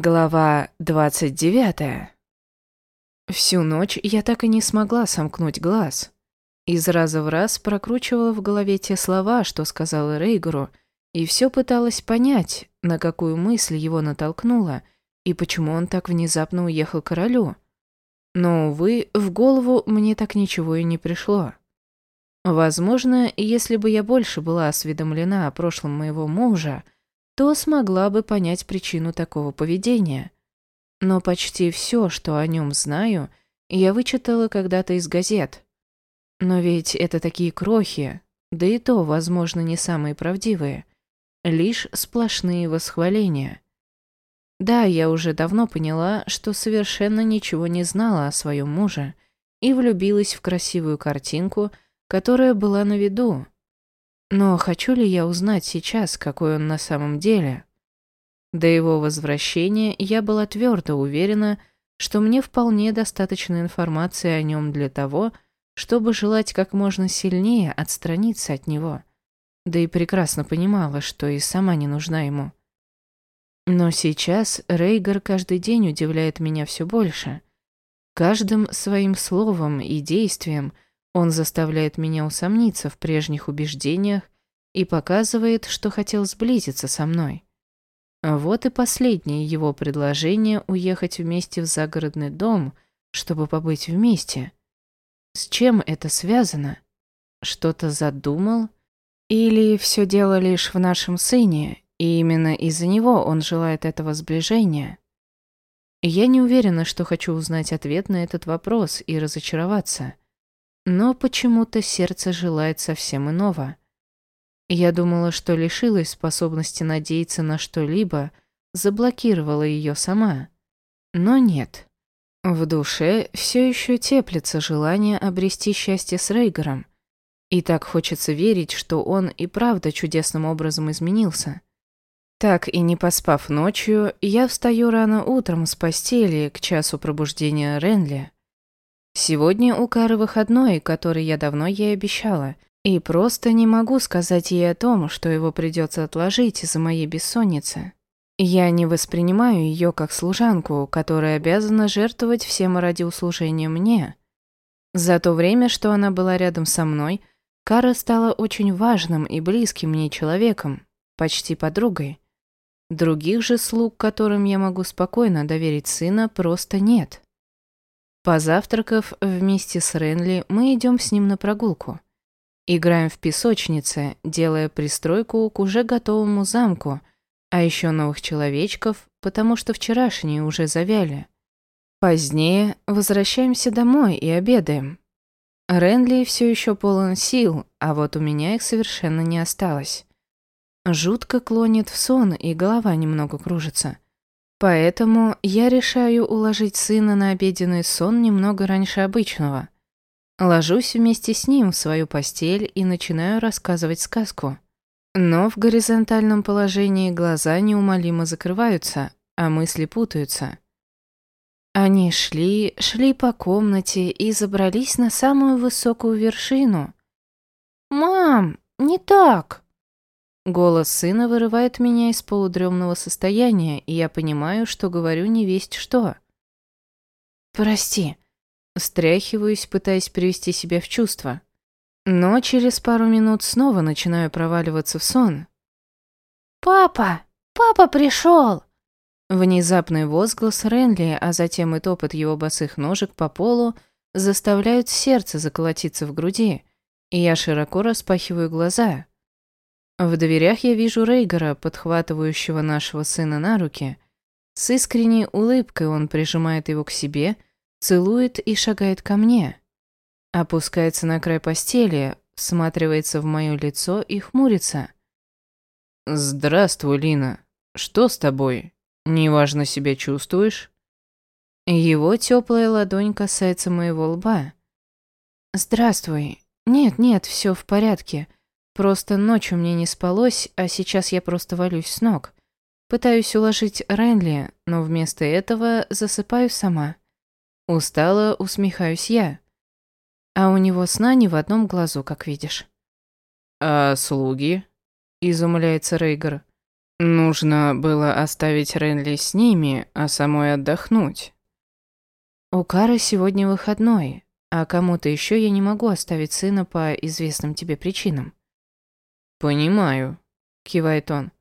Глава 29. Всю ночь я так и не смогла сомкнуть глаз. Из раза в раз прокручивала в голове те слова, что сказала Рейгору, и все пыталась понять, на какую мысль его натолкнула и почему он так внезапно уехал к королю. Но, увы, в голову мне так ничего и не пришло. Возможно, если бы я больше была осведомлена о прошлом моего мужа, то смогла бы понять причину такого поведения. Но почти все, что о нем знаю, я вычитала когда-то из газет. Но ведь это такие крохи, да и то, возможно, не самые правдивые, лишь сплошные восхваления. Да, я уже давно поняла, что совершенно ничего не знала о своем муже и влюбилась в красивую картинку, которая была на виду, но хочу ли я узнать сейчас, какой он на самом деле? До его возвращения я была твердо уверена, что мне вполне достаточно информации о нем для того, чтобы желать как можно сильнее отстраниться от него. Да и прекрасно понимала, что и сама не нужна ему. Но сейчас Рейгар каждый день удивляет меня все больше. Каждым своим словом и действием – он заставляет меня усомниться в прежних убеждениях и показывает, что хотел сблизиться со мной. Вот и последнее его предложение уехать вместе в загородный дом, чтобы побыть вместе. С чем это связано? Что-то задумал? Или все дело лишь в нашем сыне, и именно из-за него он желает этого сближения? Я не уверена, что хочу узнать ответ на этот вопрос и разочароваться – но почему-то сердце желает совсем иного. Я думала, что лишилась способности надеяться на что-либо, заблокировала ее сама. Но нет. В душе все еще теплится желание обрести счастье с Рейгером. И так хочется верить, что он и правда чудесным образом изменился. Так и не поспав ночью, я встаю рано утром с постели к часу пробуждения Ренли. Сегодня у Кары выходной, который я давно ей обещала, и просто не могу сказать ей о том, что его придется отложить из-за моей бессонницы. Я не воспринимаю ее как служанку, которая обязана жертвовать всем ради услужения мне. За то время, что она была рядом со мной, Кара стала очень важным и близким мне человеком, почти подругой. Других же слуг, которым я могу спокойно доверить сына, просто нет. Позавтракав вместе с Ренли, мы идем с ним на прогулку. Играем в песочнице, делая пристройку к уже готовому замку, а еще новых человечков, потому что вчерашние уже завяли. Позднее возвращаемся домой и обедаем. Ренли все еще полон сил, а вот у меня их совершенно не осталось. Жутко клонит в сон, и голова немного кружится. Поэтому я решаю уложить сына на обеденный сон немного раньше обычного. Ложусь вместе с ним в свою постель и начинаю рассказывать сказку. Но в горизонтальном положении глаза неумолимо закрываются, а мысли путаются. Они шли, шли по комнате и забрались на самую высокую вершину. «Мам, не так!» Голос сына вырывает меня из полудремного состояния, и я понимаю, что говорю не весть что. «Прости», Стряхиваюсь, пытаясь привести себя в чувство. Но через пару минут снова начинаю проваливаться в сон. «Папа! Папа пришел!» Внезапный возглас Ренли, а затем и топот его босых ножек по полу заставляют сердце заколотиться в груди, и я широко распахиваю глаза. В дверях я вижу Рейгора, подхватывающего нашего сына на руки. С искренней улыбкой он прижимает его к себе, целует и шагает ко мне. Опускается на край постели, всматривается в мое лицо и хмурится. «Здравствуй, Лина. Что с тобой? Неважно себя чувствуешь?» Его теплая ладонь касается моего лба. «Здравствуй. Нет, нет, все в порядке. Просто ночью мне не спалось, а сейчас я просто валюсь с ног. Пытаюсь уложить Ренли, но вместо этого засыпаю сама. Устала, усмехаюсь я. А у него сна ни в одном глазу, как видишь. «А слуги?» – изумляется Рейгар. Нужно было оставить Ренли с ними, а самой отдохнуть. У Кары сегодня выходной, а кому-то еще я не могу оставить сына по известным тебе причинам. Понимаю, кивает он.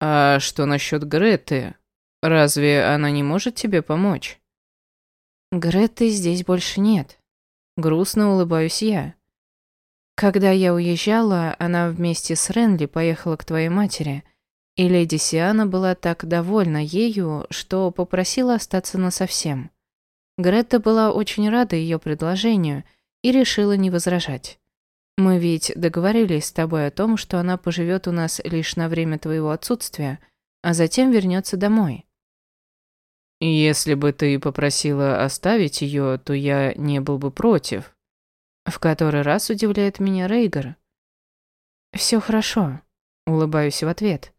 А что насчет Греты? Разве она не может тебе помочь? Греты здесь больше нет. Грустно улыбаюсь я. Когда я уезжала, она вместе с Ренли поехала к твоей матери, и леди Сиана была так довольна ею, что попросила остаться насовсем. Грета была очень рада ее предложению и решила не возражать. Мы ведь договорились с тобой о том, что она поживет у нас лишь на время твоего отсутствия, а затем вернется домой. Если бы ты попросила оставить ее, то я не был бы против. В который раз удивляет меня Рейгар. Все хорошо, улыбаюсь в ответ.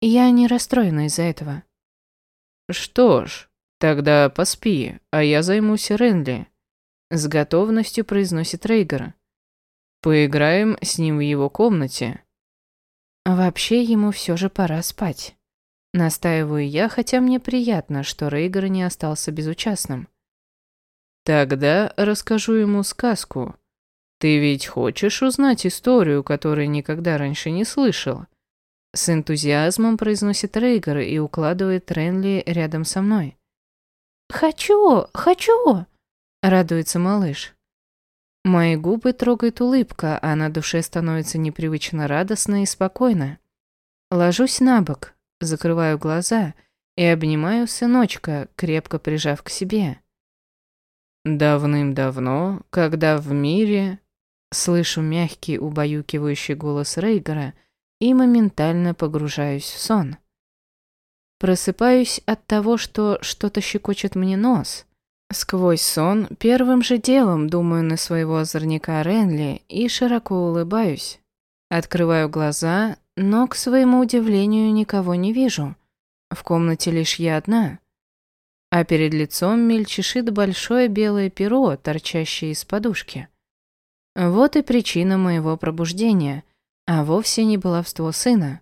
Я не расстроена из-за этого. Что ж, тогда поспи, а я займусь Ренли. С готовностью произносит Рейгар. Поиграем с ним в его комнате. Вообще ему все же пора спать. Настаиваю я, хотя мне приятно, что Рейгар не остался безучастным. Тогда расскажу ему сказку. Ты ведь хочешь узнать историю, которую никогда раньше не слышал? С энтузиазмом произносит Рейгар и укладывает Ренли рядом со мной. «Хочу, хочу!» — радуется малыш. Мои губы трогает улыбка, а на душе становится непривычно радостно и спокойно. Ложусь на бок, закрываю глаза и обнимаю сыночка, крепко прижав к себе. Давным-давно, когда в мире... Слышу мягкий, убаюкивающий голос Рейгара и моментально погружаюсь в сон. Просыпаюсь от того, что что-то щекочет мне нос. Сквозь сон первым же делом думаю на своего озорника Ренли и широко улыбаюсь. Открываю глаза, но, к своему удивлению, никого не вижу. В комнате лишь я одна а перед лицом мельчешит большое белое перо, торчащее из подушки. Вот и причина моего пробуждения, а вовсе не баловство сына.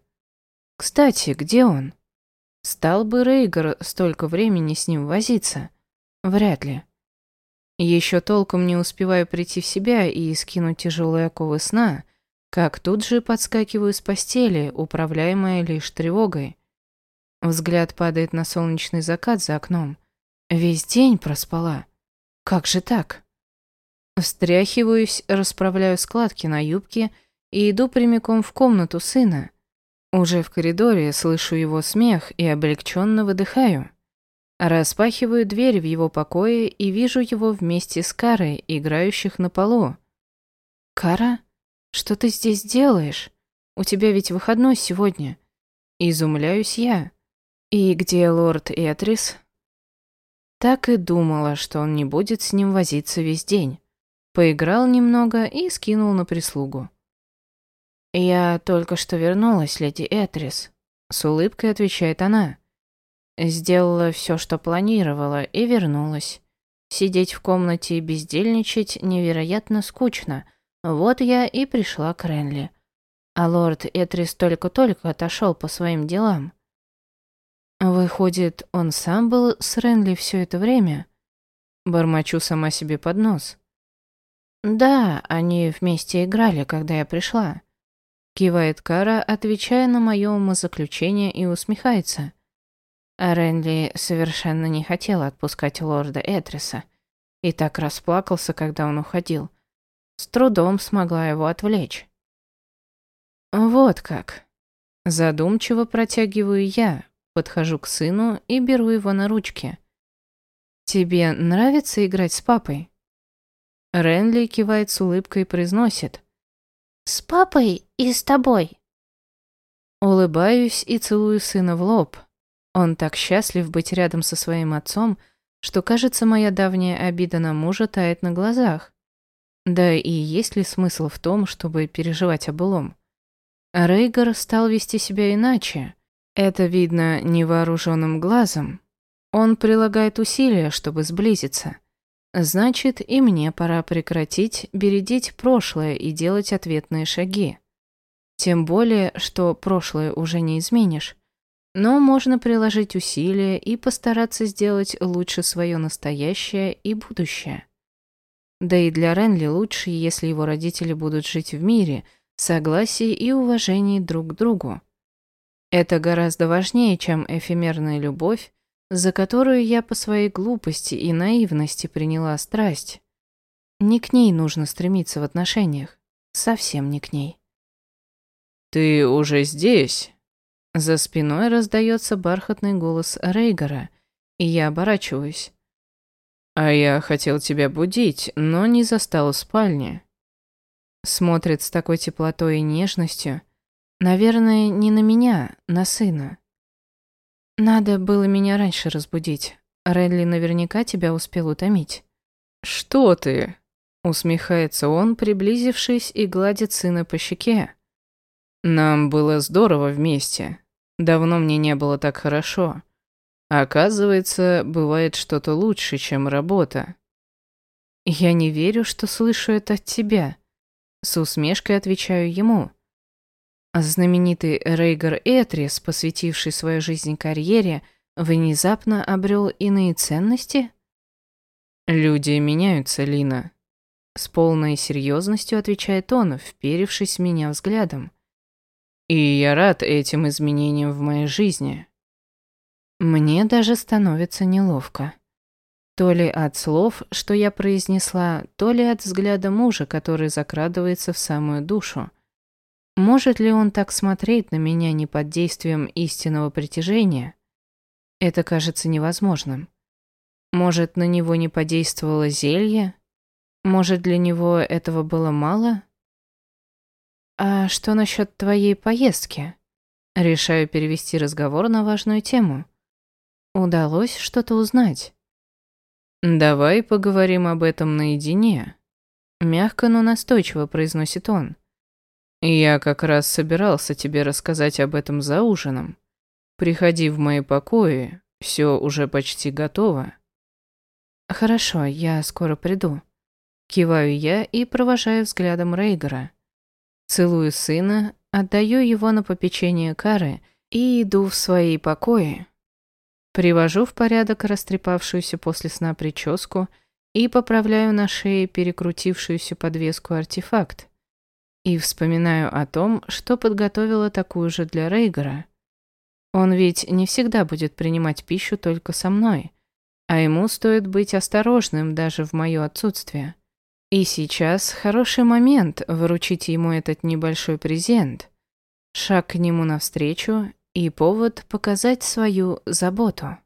Кстати, где он? Стал бы Рейгар столько времени с ним возиться? Вряд ли. Еще толком не успеваю прийти в себя и скинуть тяжелые оковы сна, как тут же подскакиваю с постели, управляемая лишь тревогой. Взгляд падает на солнечный закат за окном. Весь день проспала. Как же так? Встряхиваюсь, расправляю складки на юбке и иду прямиком в комнату сына. Уже в коридоре слышу его смех и облегченно выдыхаю. Распахиваю дверь в его покое и вижу его вместе с Карой, играющих на полу. «Кара, что ты здесь делаешь? У тебя ведь выходной сегодня». Изумляюсь я. «И где лорд Этрис?» Так и думала, что он не будет с ним возиться весь день. Поиграл немного и скинул на прислугу. «Я только что вернулась, леди Этрис», — с улыбкой отвечает она. «Сделала все, что планировала, и вернулась. Сидеть в комнате и бездельничать невероятно скучно. Вот я и пришла к Ренли. А лорд Этрис только-только отошел по своим делам. Выходит, он сам был с Ренли все это время? Бормочу сама себе под нос. Да, они вместе играли, когда я пришла. Кивает Кара, отвечая на мое умозаключение и усмехается. Ренли совершенно не хотел отпускать лорда Этриса. И так расплакался, когда он уходил. С трудом смогла его отвлечь. Вот как. Задумчиво протягиваю я, Подхожу к сыну и беру его на ручки. «Тебе нравится играть с папой?» Ренли кивает с улыбкой и произносит. «С папой и с тобой». Улыбаюсь и целую сына в лоб. Он так счастлив быть рядом со своим отцом, что, кажется, моя давняя обида на мужа тает на глазах. Да и есть ли смысл в том, чтобы переживать о былом? Рейгар стал вести себя иначе. Это видно невооруженным глазом. Он прилагает усилия, чтобы сблизиться. Значит, и мне пора прекратить бередить прошлое и делать ответные шаги. Тем более, что прошлое уже не изменишь. Но можно приложить усилия и постараться сделать лучше свое настоящее и будущее. Да и для Ренли лучше, если его родители будут жить в мире, согласии и уважении друг к другу. Это гораздо важнее, чем эфемерная любовь, за которую я по своей глупости и наивности приняла страсть. Не к ней нужно стремиться в отношениях, совсем не к ней. «Ты уже здесь?» За спиной раздается бархатный голос Рейгора, и я оборачиваюсь. «А я хотел тебя будить, но не застал в спальне». Смотрит с такой теплотой и нежностью. Наверное, не на меня, на сына. Надо было меня раньше разбудить. Ренли наверняка тебя успел утомить. «Что ты?» Усмехается он, приблизившись и гладит сына по щеке. «Нам было здорово вместе. Давно мне не было так хорошо. Оказывается, бывает что-то лучше, чем работа. Я не верю, что слышу это от тебя. С усмешкой отвечаю ему. Знаменитый Рейгар Этрис, посвятивший свою жизнь карьере, внезапно обрел иные ценности? Люди меняются, Лина. С полной серьезностью отвечает он, вперевшись в меня взглядом. И я рад этим изменениям в моей жизни. Мне даже становится неловко. То ли от слов, что я произнесла, то ли от взгляда мужа, который закрадывается в самую душу. Может ли он так смотреть на меня не под действием истинного притяжения? Это кажется невозможным. Может, на него не подействовало зелье? Может, для него этого было мало? «А что насчет твоей поездки?» Решаю перевести разговор на важную тему. Удалось что-то узнать. «Давай поговорим об этом наедине», — мягко, но настойчиво произносит он. «Я как раз собирался тебе рассказать об этом за ужином. Приходи в мои покои, все уже почти готово». «Хорошо, я скоро приду». Киваю я и провожаю взглядом Рейгора. Целую сына, отдаю его на попечение Кары и иду в свои покои. Привожу в порядок растрепавшуюся после сна прическу и поправляю на шее перекрутившуюся подвеску артефакт. И вспоминаю о том, что подготовила такую же для Рейгора. Он ведь не всегда будет принимать пищу только со мной, а ему стоит быть осторожным даже в моё отсутствие. И сейчас хороший момент вручить ему этот небольшой презент. Шаг к нему навстречу и повод показать свою заботу.